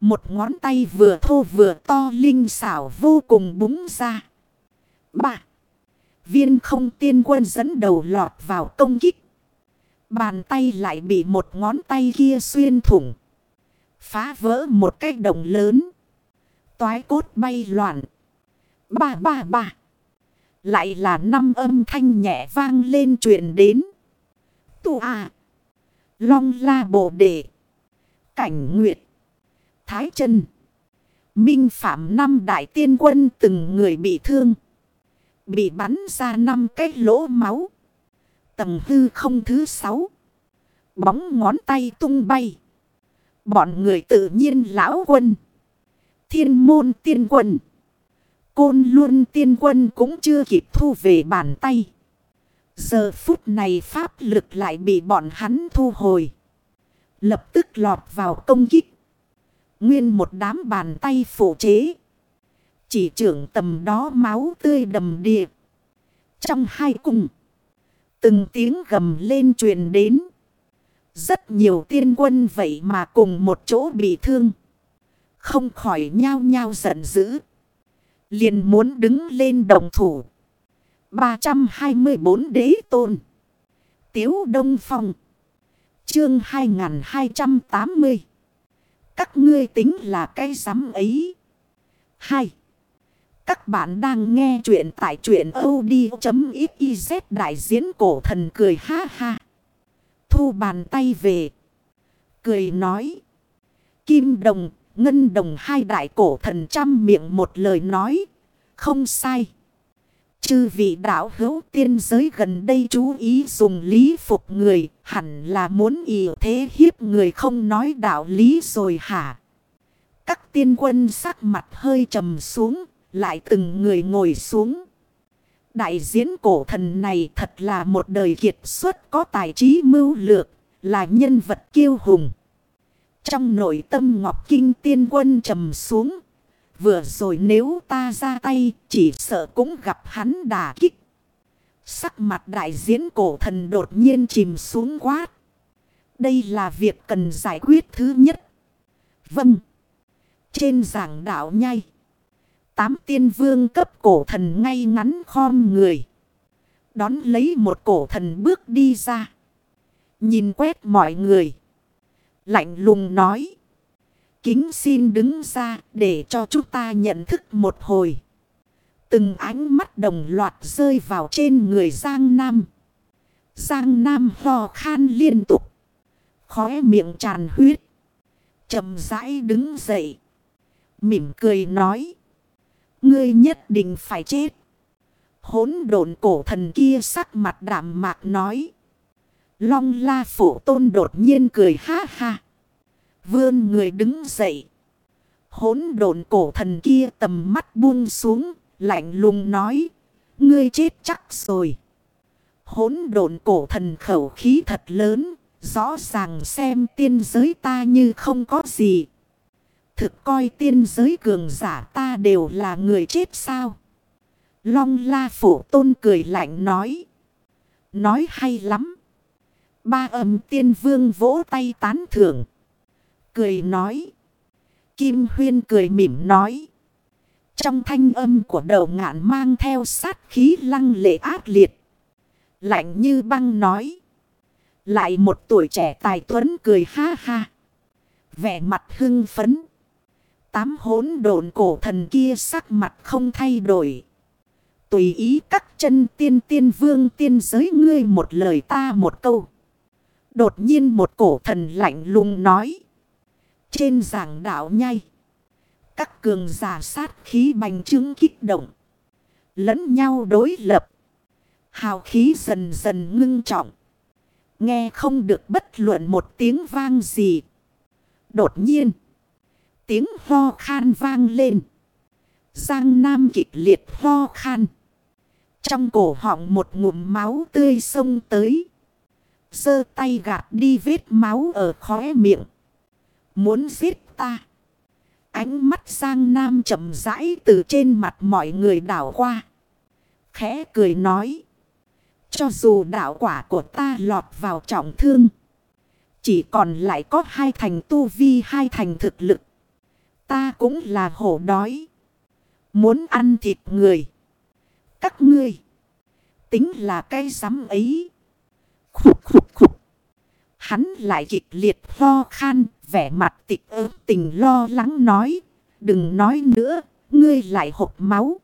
Một ngón tay vừa thô vừa to linh xảo vô cùng búng ra. Ba. Viên không tiên quân dẫn đầu lọt vào công kích. Bàn tay lại bị một ngón tay kia xuyên thủng. Phá vỡ một cái đồng lớn. Toái cốt bay loạn. Ba ba ba. Lại là năm âm thanh nhẹ vang lên truyền đến. Tu à. Long la bộ đệ. Cảnh nguyệt. Thái chân. Minh phạm năm đại tiên quân từng người bị thương. Bị bắn ra năm cái lỗ máu. Tầng hư không thứ sáu. Bóng ngón tay tung bay. Bọn người tự nhiên lão quân. Thiên môn tiên quân. Côn luôn tiên quân cũng chưa kịp thu về bàn tay. Giờ phút này pháp lực lại bị bọn hắn thu hồi. Lập tức lọt vào công kích. Nguyên một đám bàn tay phủ chế. Chỉ trưởng tầm đó máu tươi đầm địa. Trong hai cung. Từng tiếng gầm lên truyền đến. Rất nhiều tiên quân vậy mà cùng một chỗ bị thương. Không khỏi nhao nhao giận dữ. Liền muốn đứng lên đồng thủ. 324 đế tôn. Tiếu Đông Phong. Chương 2280. Các ngươi tính là cái giám ấy. 2. Các bạn đang nghe chuyện tại chuyện od.xyz đại diễn cổ thần cười ha ha. Thu bàn tay về. Cười nói. Kim đồng, ngân đồng hai đại cổ thần trăm miệng một lời nói. Không sai. Chư vị đạo hữu tiên giới gần đây chú ý dùng lý phục người, hẳn là muốn ỷ thế hiếp người không nói đạo lý rồi hả? Các tiên quân sắc mặt hơi trầm xuống, lại từng người ngồi xuống. Đại diễn cổ thần này thật là một đời kiệt xuất có tài trí mưu lược, là nhân vật kiêu hùng. Trong nội tâm Ngọc Kinh tiên quân trầm xuống, Vừa rồi nếu ta ra tay chỉ sợ cũng gặp hắn đả kích. Sắc mặt đại diễn cổ thần đột nhiên chìm xuống quát. Đây là việc cần giải quyết thứ nhất. Vâng. Trên giảng đạo nhai. Tám tiên vương cấp cổ thần ngay ngắn khom người. Đón lấy một cổ thần bước đi ra. Nhìn quét mọi người. Lạnh lùng nói kính xin đứng ra để cho chúng ta nhận thức một hồi. Từng ánh mắt đồng loạt rơi vào trên người Giang Nam. Giang Nam ho khan liên tục. Khóe miệng tràn huyết. chậm rãi đứng dậy. Mỉm cười nói. Ngươi nhất định phải chết. Hốn độn cổ thần kia sắc mặt đảm mạc nói. Long la phổ tôn đột nhiên cười ha ha. Vươn người đứng dậy. Hốn đồn cổ thần kia tầm mắt buông xuống. Lạnh lùng nói. Ngươi chết chắc rồi. Hốn đồn cổ thần khẩu khí thật lớn. Rõ ràng xem tiên giới ta như không có gì. Thực coi tiên giới cường giả ta đều là người chết sao. Long la phổ tôn cười lạnh nói. Nói hay lắm. Ba âm tiên vương vỗ tay tán thưởng cười nói. Kim Huyên cười mỉm nói. Trong thanh âm của đầu ngạn mang theo sát khí lăng lệ ác liệt. Lạnh như băng nói. Lại một tuổi trẻ tài tuấn cười ha ha. Vẻ mặt hưng phấn. Tám hỗn độn cổ thần kia sắc mặt không thay đổi. Tùy ý các chân tiên tiên vương tiên giới ngươi một lời ta một câu. Đột nhiên một cổ thần lạnh lùng nói. Trên giảng đạo nhai. Các cường giả sát khí bành trướng kích động. Lẫn nhau đối lập. Hào khí dần dần ngưng trọng. Nghe không được bất luận một tiếng vang gì. Đột nhiên. Tiếng ho khan vang lên. Giang Nam kịch liệt ho khan. Trong cổ họng một ngụm máu tươi sông tới sơ tay gạt đi vết máu ở khóe miệng. Muốn giết ta. Ánh mắt sang Nam chậm rãi từ trên mặt mọi người đảo qua. Khẽ cười nói. Cho dù đạo quả của ta lọt vào trọng thương. Chỉ còn lại có hai thành tu vi, hai thành thực lực. Ta cũng là hổ đói. Muốn ăn thịt người. Các ngươi. Tính là cái sắm ấy. Khục khục khục. Hắn lại kịch liệt ho khan. Vẻ mặt tịch ớt tình lo lắng nói. Đừng nói nữa. Ngươi lại hộp máu.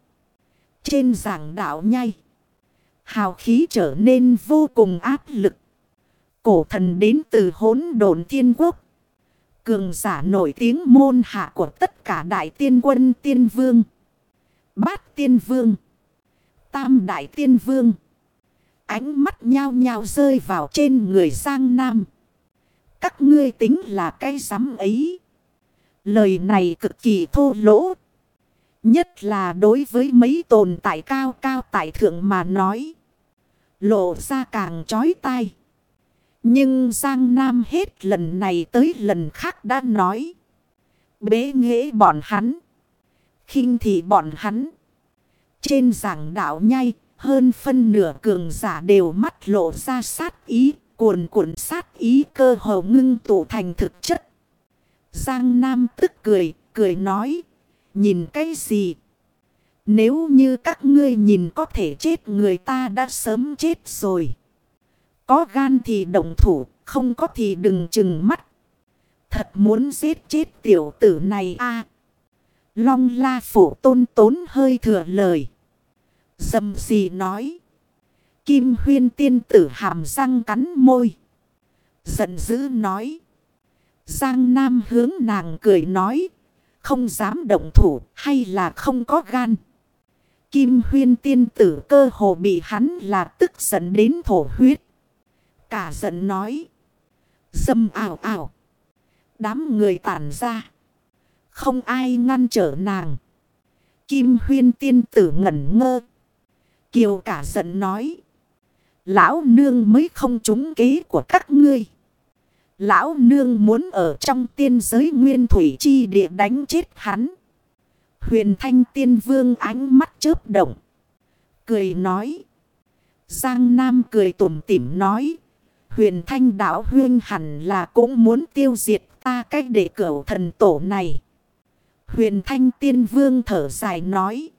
Trên giảng đạo nhai. Hào khí trở nên vô cùng áp lực. Cổ thần đến từ hốn đồn thiên quốc. Cường giả nổi tiếng môn hạ của tất cả đại tiên quân, tiên vương. Bát tiên vương. Tam đại tiên vương. Ánh mắt nhao nhao rơi vào trên người Giang Nam. Các ngươi tính là cái giám ấy. Lời này cực kỳ thô lỗ. Nhất là đối với mấy tồn tại cao cao tại thượng mà nói. Lộ ra càng chói tai. Nhưng Giang Nam hết lần này tới lần khác đã nói. Bế nghệ bọn hắn. khinh thị bọn hắn. Trên giảng đạo nhai, hơn phân nửa cường giả đều mắt lộ ra sát ý, cuồn cuộn sát ý cơ hồ ngưng tụ thành thực chất. Giang Nam tức cười, cười nói, nhìn cái gì? Nếu như các ngươi nhìn có thể chết người ta đã sớm chết rồi. Có gan thì động thủ, không có thì đừng chừng mắt. Thật muốn giết chết tiểu tử này a Long la phủ tôn tốn hơi thừa lời. Dầm gì nói. Kim huyên tiên tử hàm răng cắn môi. Giận dữ nói. Giang Nam hướng nàng cười nói. Không dám động thủ hay là không có gan. Kim huyên tiên tử cơ hồ bị hắn là tức giận đến thổ huyết. Cả giận nói. Dâm ảo ảo. Đám người tản ra. Không ai ngăn trở nàng. Kim huyên tiên tử ngẩn ngơ. Kiều cả giận nói. Lão nương mới không trúng kế của các ngươi. Lão nương muốn ở trong tiên giới nguyên thủy chi địa đánh chết hắn. Huyền thanh tiên vương ánh mắt chớp động. Cười nói. Giang Nam cười tủm tỉm nói. Huyền thanh đạo huyên hẳn là cũng muốn tiêu diệt ta cách để cửu thần tổ này. Huyền thanh tiên vương thở dài nói.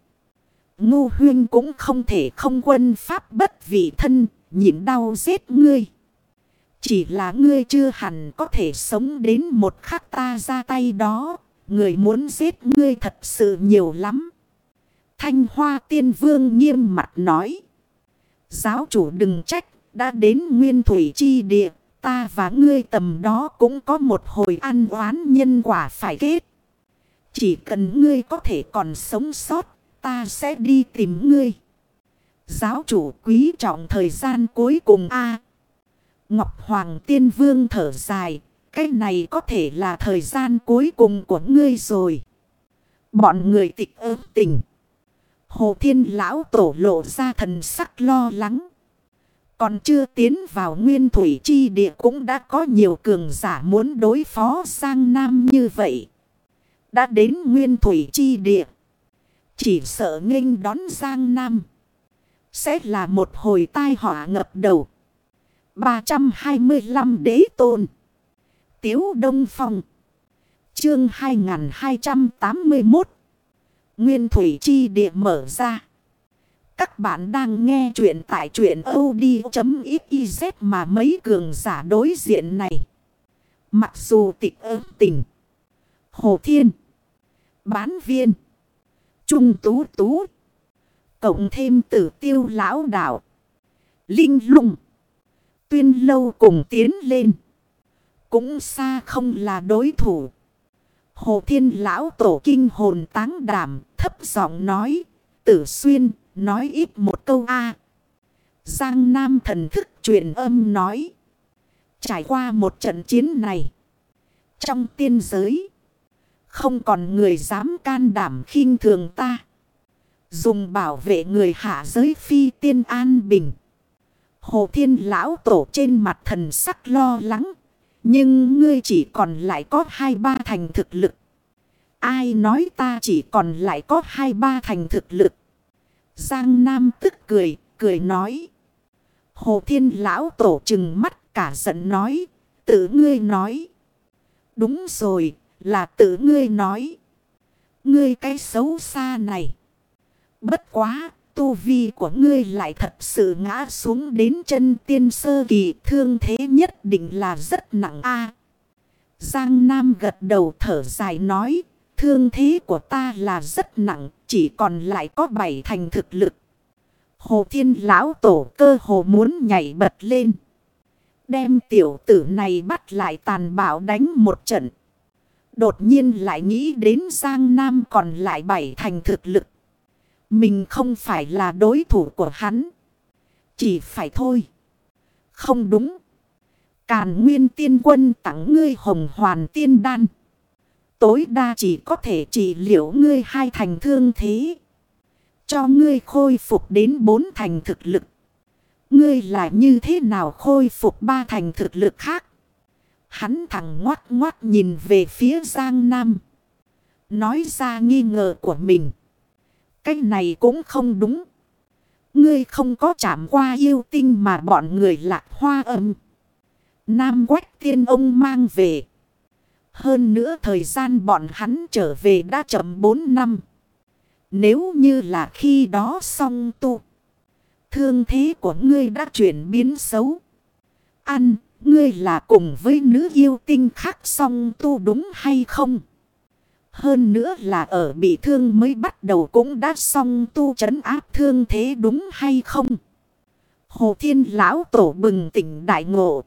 Ngu huyên cũng không thể không quân pháp bất vị thân, nhịn đau giết ngươi. Chỉ là ngươi chưa hẳn có thể sống đến một khắc ta ra tay đó. Người muốn giết ngươi thật sự nhiều lắm. Thanh hoa tiên vương nghiêm mặt nói. Giáo chủ đừng trách, đã đến nguyên thủy chi địa. Ta và ngươi tầm đó cũng có một hồi ăn oán nhân quả phải kết. Chỉ cần ngươi có thể còn sống sót, ta sẽ đi tìm ngươi. Giáo chủ quý trọng thời gian cuối cùng a Ngọc Hoàng Tiên Vương thở dài, cái này có thể là thời gian cuối cùng của ngươi rồi. Bọn người tịch ớt tình. Hồ Thiên Lão tổ lộ ra thần sắc lo lắng. Còn chưa tiến vào nguyên thủy chi địa cũng đã có nhiều cường giả muốn đối phó sang Nam như vậy. Đã đến nguyên thủy chi địa. Chỉ sợ nghênh đón Giang Nam. Sẽ là một hồi tai họa ngập đầu. 325 đế tôn. Tiếu Đông Phong. Chương 2281. Nguyên Thủy Chi Địa mở ra. Các bạn đang nghe chuyện tại chuyện od.xyz mà mấy cường giả đối diện này. Mặc dù tịch ớt tình. Hồ Thiên. Bán viên. Trung tú tú. Cộng thêm tử tiêu lão đạo. Linh lung. Tuyên lâu cùng tiến lên. Cũng xa không là đối thủ. Hồ thiên lão tổ kinh hồn táng đảm. Thấp giọng nói. Tử xuyên. Nói ít một câu A. Giang Nam thần thức truyền âm nói. Trải qua một trận chiến này. Trong tiên giới. Không còn người dám can đảm khinh thường ta. Dùng bảo vệ người hạ giới phi tiên an bình. Hồ thiên lão tổ trên mặt thần sắc lo lắng. Nhưng ngươi chỉ còn lại có hai ba thành thực lực. Ai nói ta chỉ còn lại có hai ba thành thực lực. Giang Nam tức cười, cười nói. Hồ thiên lão tổ trừng mắt cả giận nói. Tự ngươi nói. Đúng rồi, là tự ngươi nói. Ngươi cái xấu xa này. Bất quá, tu vi của ngươi lại thật sự ngã xuống đến chân tiên sơ kỳ thương thế nhất định là rất nặng a Giang Nam gật đầu thở dài nói, thương thế của ta là rất nặng, chỉ còn lại có bảy thành thực lực. Hồ Thiên Lão Tổ cơ hồ muốn nhảy bật lên. Đem tiểu tử này bắt lại tàn bạo đánh một trận. Đột nhiên lại nghĩ đến Giang Nam còn lại bảy thành thực lực. Mình không phải là đối thủ của hắn. Chỉ phải thôi. Không đúng. Càn nguyên tiên quân tặng ngươi hồng hoàn tiên đan. Tối đa chỉ có thể trị liệu ngươi hai thành thương thế. Cho ngươi khôi phục đến bốn thành thực lực. Ngươi là như thế nào khôi phục ba thành thực lực khác? Hắn thẳng ngoát ngoát nhìn về phía Giang Nam. Nói ra nghi ngờ của mình. Cái này cũng không đúng. Ngươi không có chạm qua yêu tinh mà bọn người lạc hoa âm. Nam quách tiên ông mang về. Hơn nữa thời gian bọn hắn trở về đã chậm 4 năm. Nếu như là khi đó xong tu. Thương thế của ngươi đã chuyển biến xấu. Ăn, ngươi là cùng với nữ yêu tinh khác song tu đúng hay không? Hơn nữa là ở bị thương mới bắt đầu cũng đã xong tu trấn áp thương thế đúng hay không? Hồ Thiên Lão Tổ bừng tỉnh đại ngộ.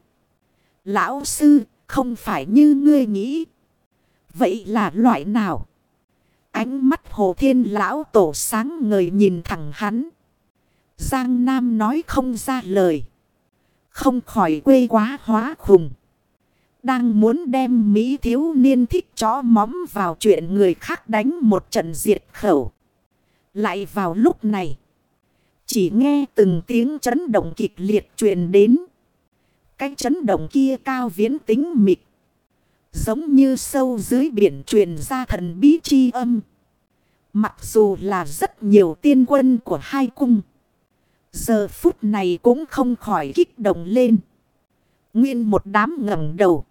Lão Sư, không phải như ngươi nghĩ. Vậy là loại nào? Ánh mắt Hồ Thiên Lão Tổ sáng ngời nhìn thẳng hắn. Giang Nam nói không ra lời. Không khỏi quê quá hóa khùng. Đang muốn đem Mỹ thiếu niên thích chó móm vào chuyện người khác đánh một trận diệt khẩu. Lại vào lúc này. Chỉ nghe từng tiếng chấn động kịch liệt truyền đến. Cái chấn động kia cao viễn tính mịt. Giống như sâu dưới biển truyền ra thần bí chi âm. Mặc dù là rất nhiều tiên quân của hai cung. Giờ phút này cũng không khỏi kích động lên. Nguyên một đám ngẩng đầu.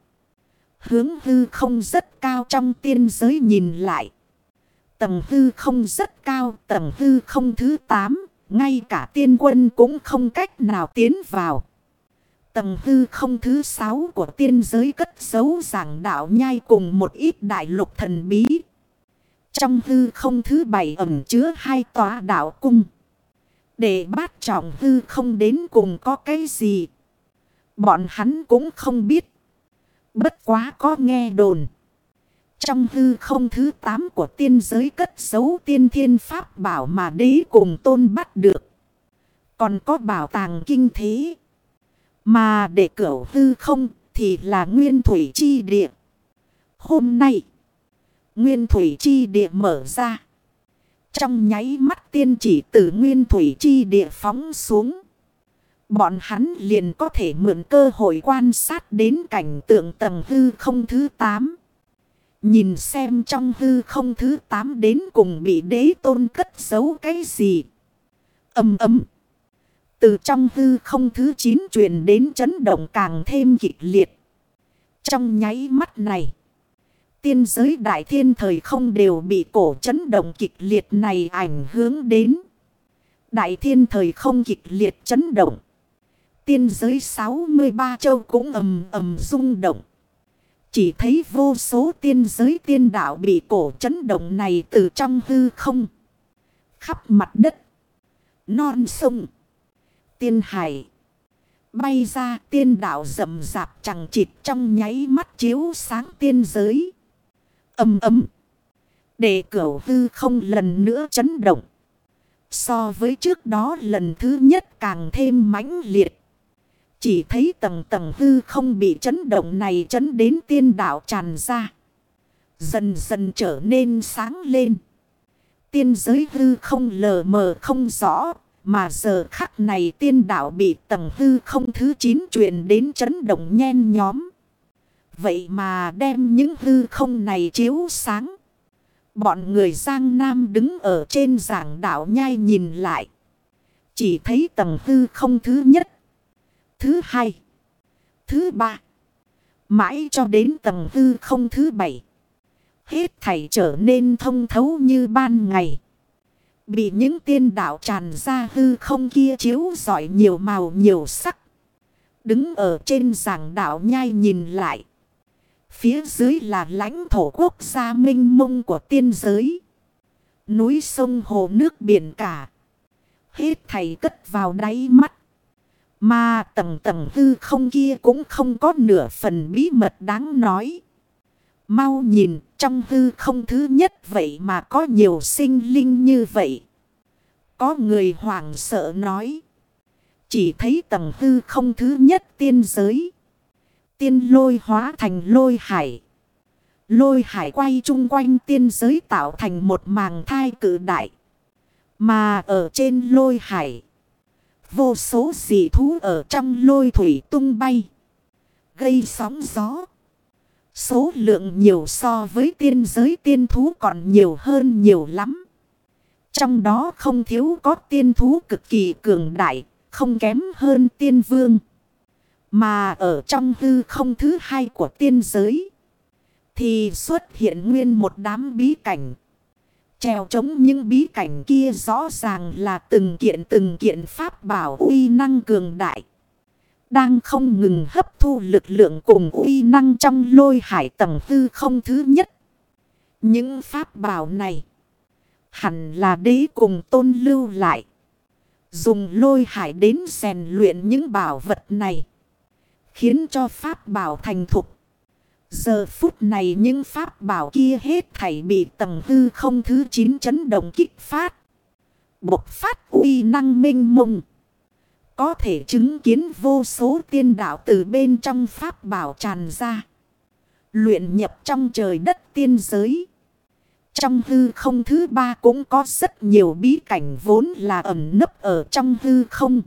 Hướng hư không rất cao trong tiên giới nhìn lại. Tầng hư không rất cao, tầng hư không thứ 8, ngay cả tiên quân cũng không cách nào tiến vào. Tầng hư không thứ 6 của tiên giới cất dấu giảng đạo nhai cùng một ít đại lục thần bí. Trong hư không thứ 7 ẩm chứa hai tòa đạo cung. Để bát trọng hư không đến cùng có cái gì. Bọn hắn cũng không biết. Bất quá có nghe đồn. Trong hư không thứ 8 của tiên giới cất giấu tiên thiên pháp bảo mà đế cùng tôn bắt được. Còn có bảo tàng kinh thế. Mà để cửu hư không thì là nguyên thủy chi địa. Hôm nay, nguyên thủy chi địa mở ra. Trong nháy mắt tiên chỉ tử nguyên thủy chi địa phóng xuống. Bọn hắn liền có thể mượn cơ hội quan sát đến cảnh tượng tầng hư không thứ 8. Nhìn xem trong hư không thứ 8 đến cùng bị đế tôn cất giấu cái gì. Âm ấm. Từ trong hư không thứ 9 truyền đến chấn động càng thêm kịch liệt. Trong nháy mắt này. Tiên giới đại thiên thời không đều bị cổ chấn động kịch liệt này ảnh hưởng đến. Đại thiên thời không kịch liệt chấn động. Tiên giới 63 châu cũng ầm ầm rung động. Chỉ thấy vô số tiên giới tiên đạo bị cổ chấn động này từ trong hư không. Khắp mặt đất. Non sông. Tiên hải. Bay ra tiên đạo rậm rạp chẳng chịt trong nháy mắt chiếu sáng tiên giới. Âm ấm. Để cửu hư không lần nữa chấn động. So với trước đó lần thứ nhất càng thêm mãnh liệt. Chỉ thấy tầng tầng hư không bị chấn động này chấn đến tiên đạo tràn ra. Dần dần trở nên sáng lên. Tiên giới hư không lờ mờ không rõ. Mà giờ khắc này tiên đạo bị tầng hư không thứ 9 truyền đến chấn động nhen nhóm. Vậy mà đem những hư không này chiếu sáng. Bọn người Giang Nam đứng ở trên giảng đảo nhai nhìn lại. Chỉ thấy tầng hư không thứ nhất. Thứ hai. Thứ ba. Mãi cho đến tầng hư không thứ bảy. Hết thảy trở nên thông thấu như ban ngày. Bị những tiên đạo tràn ra hư không kia chiếu giỏi nhiều màu nhiều sắc. Đứng ở trên giảng đảo nhai nhìn lại. Phía dưới là lãnh thổ quốc gia minh mông của tiên giới. Núi sông hồ nước biển cả. Hết thầy cất vào đáy mắt. Mà tầng tầng hư không kia cũng không có nửa phần bí mật đáng nói. Mau nhìn, trong hư không thứ nhất vậy mà có nhiều sinh linh như vậy. Có người hoảng sợ nói. Chỉ thấy tầng hư không thứ nhất tiên giới. Tiên lôi hóa thành lôi hải. Lôi hải quay chung quanh tiên giới tạo thành một màng thai cử đại. Mà ở trên lôi hải. Vô số dị thú ở trong lôi thủy tung bay. Gây sóng gió. Số lượng nhiều so với tiên giới tiên thú còn nhiều hơn nhiều lắm. Trong đó không thiếu có tiên thú cực kỳ cường đại, không kém hơn tiên vương. Mà ở trong hư không thứ hai của tiên giới. Thì xuất hiện nguyên một đám bí cảnh. Trèo chống những bí cảnh kia rõ ràng là từng kiện từng kiện pháp bảo uy năng cường đại. Đang không ngừng hấp thu lực lượng cùng uy năng trong lôi hải tầng hư không thứ nhất. Những pháp bảo này hẳn là đế cùng tôn lưu lại. Dùng lôi hải đến rèn luyện những bảo vật này. Khiến cho pháp bảo thành thục. Giờ phút này những pháp bảo kia hết thảy bị tầng hư không thứ 9 chấn động kích phát. Bộc phát uy năng minh mông. Có thể chứng kiến vô số tiên đạo từ bên trong pháp bảo tràn ra. Luyện nhập trong trời đất tiên giới. Trong hư không thứ ba cũng có rất nhiều bí cảnh vốn là ẩn nấp ở trong hư không.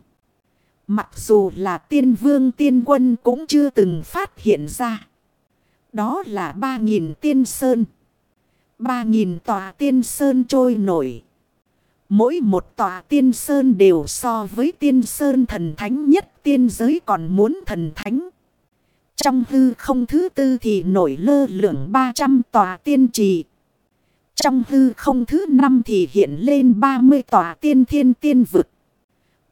Mặc dù là tiên vương tiên quân cũng chưa từng phát hiện ra. Đó là ba nghìn tiên sơn. ba nghìn tòa tiên sơn trôi nổi. Mỗi một tòa tiên sơn đều so với tiên sơn thần thánh nhất tiên giới còn muốn thần thánh. Trong hư không thứ tư thì nổi lơ lượng 300 tòa tiên trì. Trong hư không thứ năm thì hiện lên 30 tòa tiên thiên tiên vực.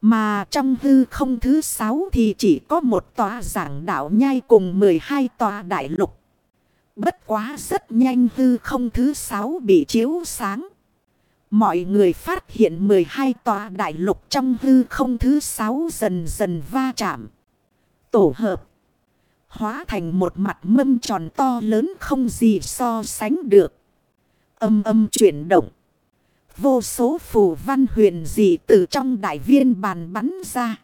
Mà trong hư không thứ sáu thì chỉ có một tòa giảng đạo nhai cùng 12 tòa đại lục. Bất quá rất nhanh hư không thứ sáu bị chiếu sáng. Mọi người phát hiện 12 tòa đại lục trong hư không thứ sáu dần dần va chạm. Tổ hợp. Hóa thành một mặt mâm tròn to lớn không gì so sánh được. Âm âm chuyển động. Vô số phù văn huyền dị từ trong đại viên bàn bắn ra.